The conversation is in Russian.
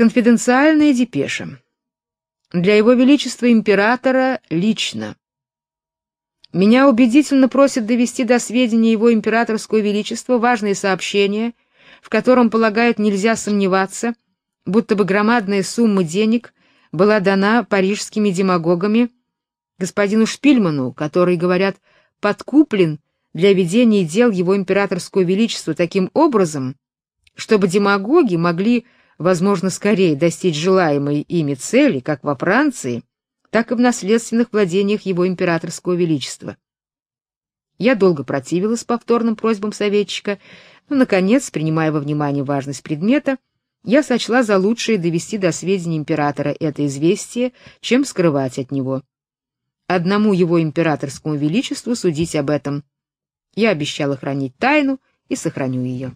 Конфиденциальная депеша. Для его величества императора лично. Меня убедительно просят довести до сведения его императорского величества важные сообщения, в котором, полагают, нельзя сомневаться, будто бы громадная сумма денег была дана парижскими демагогами господину Шпильману, который, говорят, подкуплен для ведения дел его императорского величества таким образом, чтобы демагоги могли, возможно, скорее достичь желаемой ими цели, как во Франции, так и в наследственных владениях его императорского величества. Я долго противилась повторным просьбам советчика, но наконец, принимая во внимание важность предмета, я сочла за лучшее довести до сведения императора это известие, чем скрывать от него. Одному его императорскому величеству судить об этом. Я обещала хранить тайну и сохраню ее.